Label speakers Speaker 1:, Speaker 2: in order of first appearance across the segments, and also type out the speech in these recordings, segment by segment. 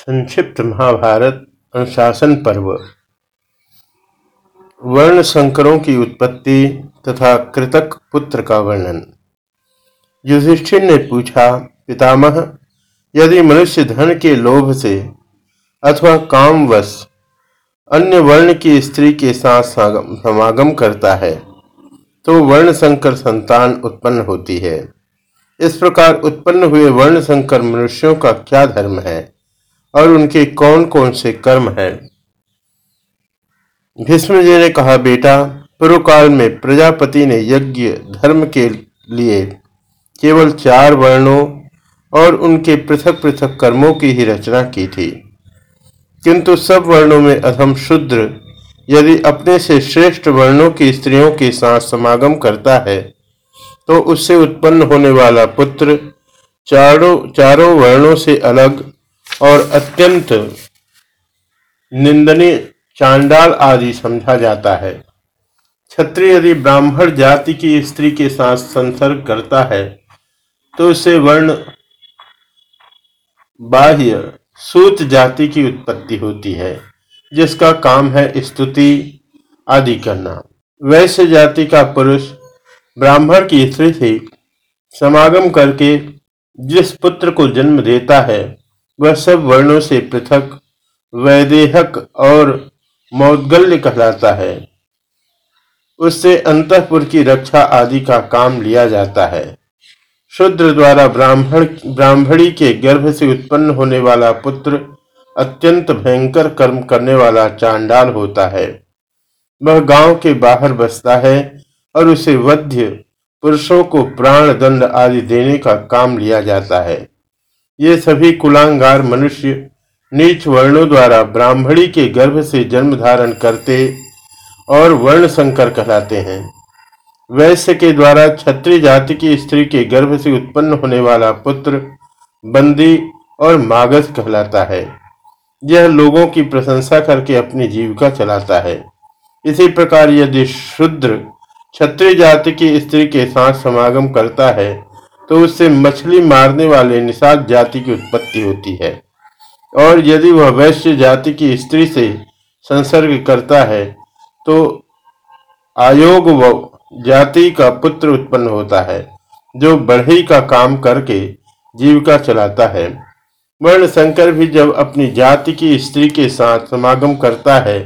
Speaker 1: संक्षिप्त महाभारत अनुशासन पर्व। वर्ण संकरों की उत्पत्ति तथा कृतक पुत्र का वर्णन। युधिष्ठिर ने पूछा, पितामह, यदि मनुष्य धन के लोभ से अथवा कामवश अन्य वर्ण की स्त्री के साथ समागम करता है तो वर्ण संकर संतान उत्पन्न होती है। इस प्रकार उत्पन्न हुए वर्ण संकर मनुष्यों का क्या धर्म है? और उनके कौन कौन से कर्म हैं? भीष्म जी ने कहा, बेटा पूर्व काल में प्रजापति ने यज्ञ धर्म के लिए केवल चार वर्णों और उनके पृथक पृथक कर्मों की ही रचना की थी। किंतु सब वर्णों में अधम शुद्र, यदि अपने से श्रेष्ठ वर्णों की स्त्रियों के साथ समागम करता है तो उससे उत्पन्न होने वाला पुत्र चारों चारों वर्णों से अलग और अत्यंत निंदनीय चांडाल आदि समझा जाता है। क्षत्रिय यदि ब्राह्मण जाति की स्त्री के साथ संसर्ग करता है तो उसे वर्ण बाह्य सूत जाति की उत्पत्ति होती है, जिसका काम है स्तुति आदि करना। वैश्य जाति का पुरुष ब्राह्मण की स्त्री से समागम करके जिस पुत्र को जन्म देता है वह सब वर्णों से पृथक, वैदेहक और मौदगल्य कहलाता है। उससे अंतपुर की रक्षा आदि का काम लिया जाता है। शुद्र द्वारा ब्राह्मण, ब्राह्मणी के गर्भ से उत्पन्न होने वाला पुत्र अत्यंत भयंकर कर्म करने वाला चांडाल होता है। वह गाँव के बाहर बसता है और उसे वध्य पुरुषों को प्राण दंड आदि देने का काम लिया जाता है। ये सभी कुलांगार मनुष्य नीच वर्णों द्वारा ब्राह्मणी के गर्भ से जन्म धारण करते और वर्ण संकर कहलाते हैं। वैश्य के द्वारा क्षत्रिय जाति की स्त्री के गर्भ से उत्पन्न होने वाला पुत्र बंदी और मागस कहलाता है। यह लोगों की प्रशंसा करके अपनी जीविका चलाता है। इसी प्रकार यदि शुद्र क्षत्रिय जाति की स्त्री के साथ समागम करता है तो उससे मछली मारने वाले निषाद जाति की उत्पत्ति होती है। और यदि वह वैश्य जाति की स्त्री से संसर्ग करता है तो आयोग व जाति का पुत्र उत्पन्न होता है, जो बढ़ई का काम करके जीविका चलाता है। वर्ण शंकर भी जब अपनी जाति की स्त्री के साथ समागम करता है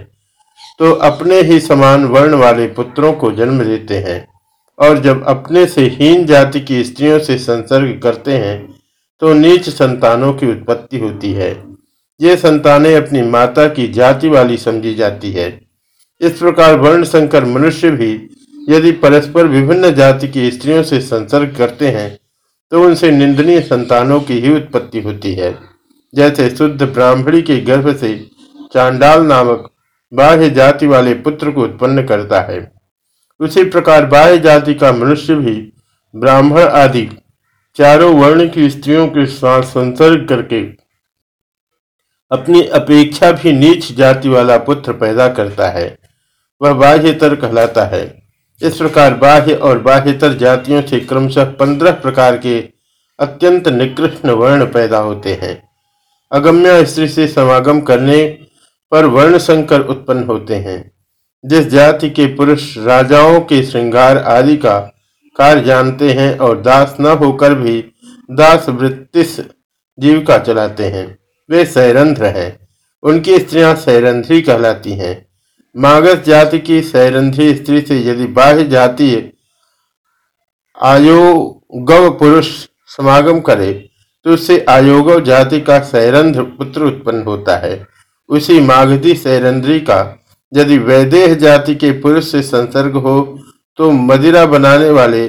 Speaker 1: तो अपने ही समान वर्ण वाले पुत्रों को जन्म देते हैं। और जब अपने से हीन जाति की स्त्रियों से संसर्ग करते हैं तो नीच संतानों की उत्पत्ति होती है। ये संतानें अपनी माता की जाति वाली समझी जाती है। इस प्रकार वर्ण संकर मनुष्य भी यदि परस्पर विभिन्न जाति की स्त्रियों से संसर्ग करते हैं तो उनसे निंदनीय संतानों की ही उत्पत्ति होती है। जैसे शुद्ध ब्राह्मणी के गर्भ से चांडाल नामक बाह्य जाति वाले पुत्र को उत्पन्न करता है। उसी प्रकार बाह्य जाति का मनुष्य भी ब्राह्मण आदि चारों वर्ण की स्त्रियों के साथ संसर्ग करके अपनी अपेक्षा भी नीच जाति वाला पुत्र पैदा करता है, वह बाह्यतर कहलाता है। इस प्रकार बाह्य और बाह्यतर जातियों से क्रमशः पंद्रह प्रकार के अत्यंत निकृष्ण वर्ण पैदा होते हैं। अगम्य स्त्री से समागम करने पर वर्ण संकर उत्पन्न होते हैं। जिस जाति के पुरुष, राजाओं के श्रृंगार आदि का कार्य जानते हैं और दास न होकर भी दास वृत्तिस जीविका चलाते हैं, वे सैरंध्र हैं। उनकी स्त्रियाँ सैरंध्री कहलाती हैं। मागस जाति की सैरंध्री स्त्री से यदि बाह्य जाति आयोगव पुरुष समागम करे तो उससे आयोगव जाति का सैरंध्र पुत्र उत्पन्न होता है। उसी मागधी सैरंध्री का यदि वैदेह जाति के पुरुष से संसर्ग हो तो मदिरा बनाने वाले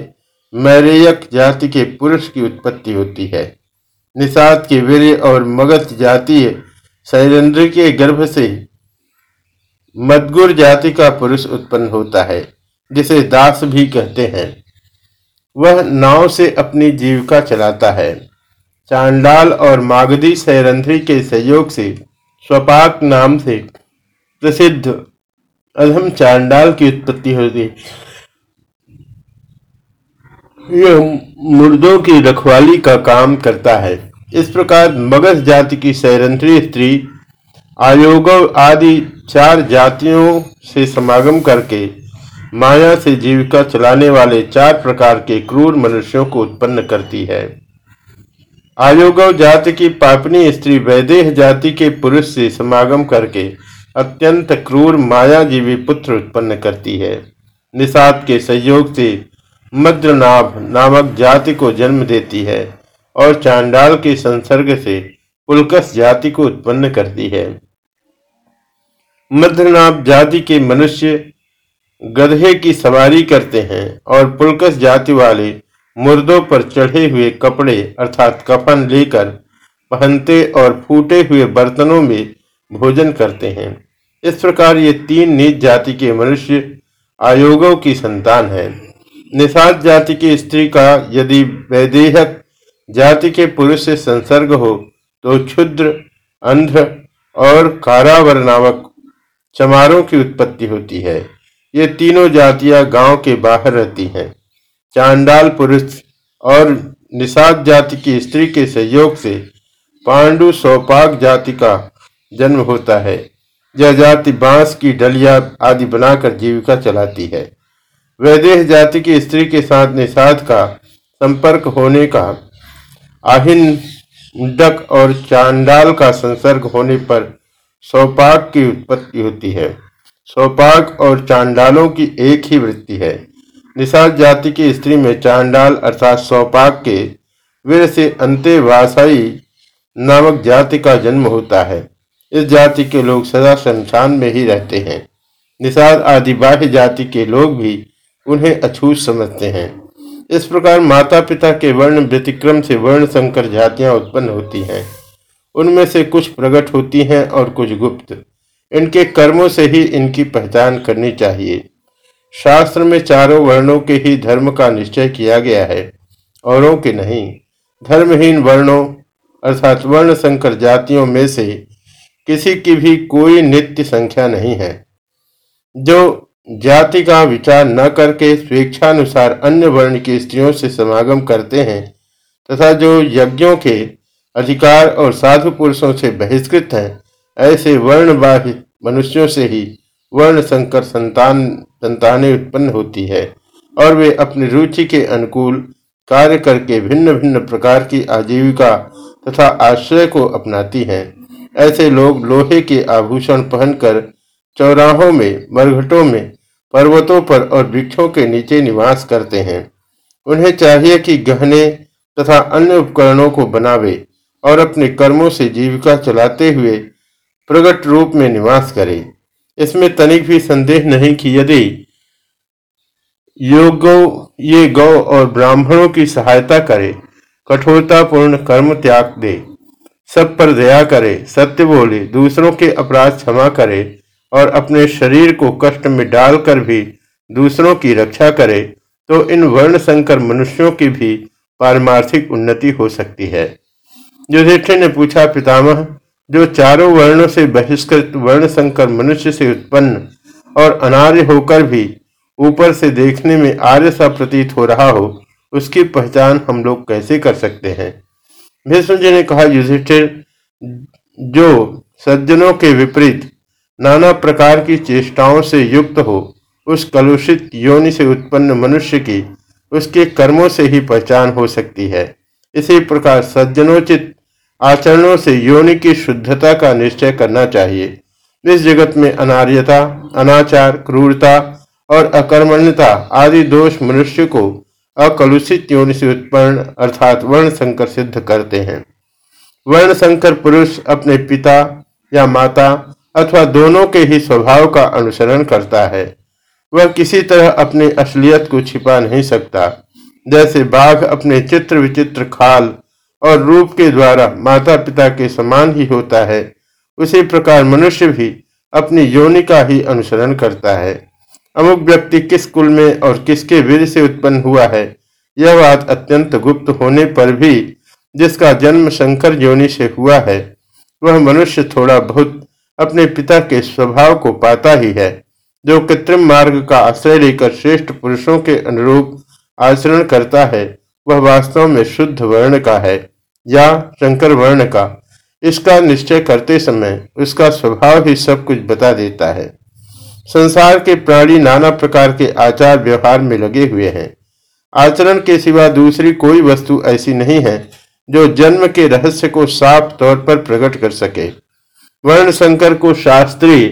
Speaker 1: मैरेयक जाति के पुरुष की उत्पत्ति होती है। निषाद के वीर और मगध जातीय शैलेंद्र के गर्भ से मदगुर जाति का पुरुष उत्पन्न होता है, जिसे दास भी कहते हैं। वह नाव से अपनी जीविका चलाता है। चांडाल और मागधी सैरंध्री के सहयोग से स्वपाक नाम से प्रसिद्ध अधम चांडाल की उत्पत्ति होती यह मुर्दों की रखवाली का काम करता है। इस प्रकार मगध जाति की सैरंत्री, स्त्री, आयोग आदि चार जातियों से समागम करके माया से जीविका चलाने वाले चार प्रकार के क्रूर मनुष्यों को उत्पन्न करती है। आयोग जाति की पापनी, स्त्री वैदेह जाति के पुरुष से समागम करके अत्यंत क्रूर मायाजीवी पुत्र उत्पन्न करती है। निषाद के सहयोग से मद्रनाभ नामक जाति को जन्म देती है और चांडाल के संसर्ग से पुलकस जाति को उत्पन्न करती है। मद्रनाभ जाति के मनुष्य गधे की सवारी करते हैं और पुलकस जाति वाले मुर्दों पर चढ़े हुए कपड़े अर्थात कफन लेकर पहनते और फूटे हुए बर्तनों में भोजन करते हैं। इस प्रकार ये तीन नीच जाति के मनुष्य आयोगों की संतान है। निषाद जाति की स्त्री का यदि वैदेहक जाति के पुरुष से संसर्ग हो तो क्षुद्र, अंध और कारावर नामक चमारों की उत्पत्ति होती है। ये तीनों जातियाँ गाँव के बाहर रहती हैं। चांडाल पुरुष और निषाद जाति की स्त्री के सहयोग से पांडु सौपाक जाति का जन्म होता है। जाति बाँस की डलिया आदि बनाकर जीविका चलाती है। वैदेह जाति की स्त्री के साथ निषाद का संपर्क होने का आहिन डक और चांडाल का संसर्ग होने पर सौपाक की उत्पत्ति होती है। सौपाक और चांडालों की एक ही वृत्ति है। निषाद जाति की स्त्री में चांडाल अर्थात सौपाक के वीर से अंत्यवासाई नामक जाति का जन्म होता है। इस जाति के लोग सदा शमशान में ही रहते हैं। निषाद आदि बाह्य जाति के लोग भी उन्हें अछूत समझते हैं। इस प्रकार माता पिता के वर्ण व्यतिक्रम से वर्ण संकर जातियाँ उत्पन्न होती हैं। उनमें से कुछ प्रकट होती हैं और कुछ गुप्त। इनके कर्मों से ही इनकी पहचान करनी चाहिए। शास्त्र में चारों वर्णों के ही धर्म का निश्चय किया गया है, औरों के नहीं। धर्महीन वर्णों अर्थात वर्ण संकर जातियों में से किसी की भी कोई नित्य संख्या नहीं है। जो जाति का विचार न करके स्वेच्छानुसार अन्य वर्ण की स्त्रियों से समागम करते हैं तथा जो यज्ञों के अधिकार और साधु पुरुषों से बहिष्कृत हैं, ऐसे वर्ण बाह्य मनुष्यों से ही वर्ण संकर संतान, संतानें उत्पन्न होती है और वे अपनी रुचि के अनुकूल कार्य करके भिन्न भिन्न प्रकार की आजीविका तथा आश्रय को अपनाती हैं। ऐसे लोग लोहे के आभूषण पहनकर चौराहों में, मरघटों में, पर्वतों पर और वृक्षों के नीचे निवास करते हैं। उन्हें चाहिए कि गहने तथा अन्य उपकरणों को बनावे और अपने कर्मों से जीविका चलाते हुए प्रगट रूप में निवास करे। इसमें तनिक भी संदेह नहीं कि यदि योगो, ये गौ और ब्राह्मणों की सहायता करे, कठोरतापूर्ण कर्म त्याग दे। सब पर दया करे, सत्य बोले, दूसरों के अपराध क्षमा करे और अपने शरीर को कष्ट में डालकर भी दूसरों की रक्षा करे तो इन वर्ण संकर मनुष्यों की भी पारमार्थिक उन्नति हो सकती है। युधिष्ठिर ने पूछा, पितामह, जो चारों वर्णों से बहिष्कृत वर्ण संकर मनुष्य से उत्पन्न और अनार्य होकर भी ऊपर से देखने में आर्य सा प्रतीत हो रहा हो, उसकी पहचान हम लोग कैसे कर सकते हैं? भीष्म जी ने कहा, युधिष्ठिर, जो सज्जनों के विपरीत नाना प्रकार की चेष्टाओं से युक्त हो, उस कलुषित योनि से उत्पन्न मनुष्य की उसके कर्मों से ही पहचान हो सकती है। इसी प्रकार सज्जनोचित आचरणों से योनि की शुद्धता का निश्चय करना चाहिए। इस जगत में अनार्यता, अनाचार, क्रूरता और अकर्मण्यता आदि दोष मनुष्य को अकलुषित योनि से उत्पन्न अर्थात वर्ण संकर सिद्ध करते हैं। वर्ण संकर पुरुष अपने पिता या माता अथवा दोनों के ही स्वभाव का अनुसरण करता है। वह किसी तरह अपनी असलियत को छिपा नहीं सकता। जैसे बाघ अपने चित्र विचित्र खाल और रूप के द्वारा माता पिता के समान ही होता है, उसी प्रकार मनुष्य भी अपनी योनि का ही अनुसरण करता है। अमुक व्यक्ति किस कुल में और किसके वीर से उत्पन्न हुआ है? यह बात अत्यंत गुप्त होने पर भी जिसका जन्म शंकर योनि से हुआ है, वह मनुष्य थोड़ा बहुत अपने पिता के स्वभाव को पाता ही है, जो कृत्रिम मार्ग का आश्रय लेकर श्रेष्ठ पुरुषों के अनुरूप आचरण करता है, वह वास्तव में शुद्ध वर्ण का है, या शंकर वर्ण का। इसका निश्चय करते समय उसका स्वभाव ही सब कुछ बता देता है। संसार के प्राणी नाना प्रकार के आचार व्यवहार में लगे हुए हैं। आचरण के सिवा दूसरी कोई वस्तु ऐसी नहीं है, जो जन्म के रहस्य को साफ़ तौर पर प्रकट कर सके। वर्ण शंकर को शास्त्रीय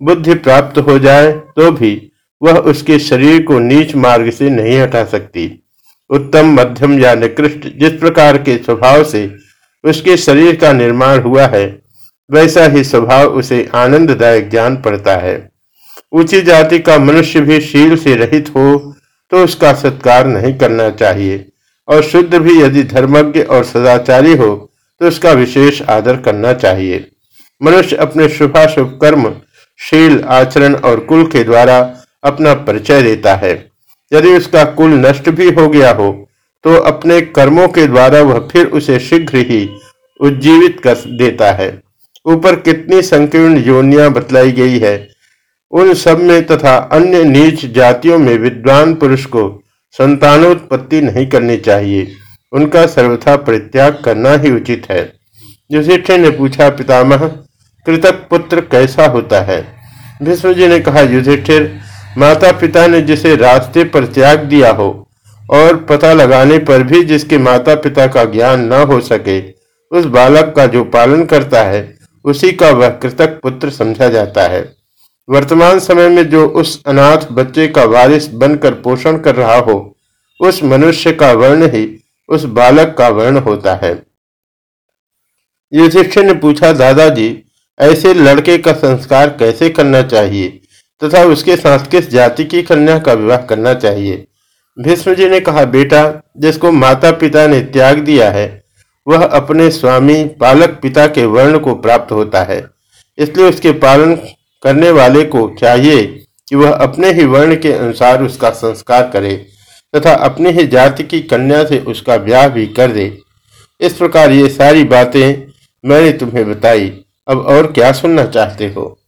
Speaker 1: बुद्धि प्राप्त हो जाए तो भी वह उसके शरीर को नीच मार्ग से नहीं हटा सकती। उत्तम, मध्यम या निकृष्ट जिस प्रकार के स्वभाव से उसके शरीर का निर्माण हुआ है, वैसा ही स्वभाव उसे आनंददायक ज्ञान पड़ता है। ऊँची जाति का मनुष्य भी शील से रहित हो तो उसका सत्कार नहीं करना चाहिए। और शुद्ध भी यदि धर्मज्ञ और सदाचारी हो तो उसका विशेष आदर करना चाहिए। मनुष्य अपने शुभाशुभ कर्म, शील, आचरण और कुल के द्वारा अपना परिचय देता है। यदि उसका कुल नष्ट भी हो गया हो तो अपने कर्मों के द्वारा वह फिर उसे शीघ्र ही उज्जीवित कर देता है। ऊपर कितनी संकीर्ण योनिया बतलाई गई है उन सब में तथा अन्य नीच जातियों में विद्वान पुरुष को संतानोत्पत्ति नहीं करनी चाहिए। उनका सर्वथा परित्याग करना ही उचित है। युधिष्ठिर ने पूछा, पितामह, कृतक पुत्र कैसा होता है? विष्णुजी ने कहा, युधिष्ठिर माता पिता ने जिसे रास्ते पर त्याग दिया हो और पता लगाने पर भी जिसके माता पिता का ज्ञान न हो सके, उस बालक का जो पालन करता है, उसी का वह कृतक पुत्र समझा जाता है। वर्तमान समय में जो उस अनाथ बच्चे का वारिस बनकर पोषण कर रहा हो, उस मनुष्य का वर्ण ही उस बालक का वर्ण होता है। युधिष्ठिर ने पूछा, दादाजी, ऐसे लड़के का संस्कार कैसे करना चाहिए तथा उसके साथ किस जाति की कन्या का विवाह करना चाहिए? भीष्म जी ने कहा, बेटा, जिसको माता पिता ने त्याग दिया है, वह अपने स्वामी पालक पिता के वर्ण को प्राप्त होता है, इसलिए उसके पालन करने वाले को चाहिए कि वह अपने ही वर्ण के अनुसार उसका संस्कार करे तथा अपनी ही जाति की कन्या से उसका ब्याह भी कर दे। इस प्रकार ये सारी बातें मैंने तुम्हें बताई। अब और क्या सुनना चाहते हो?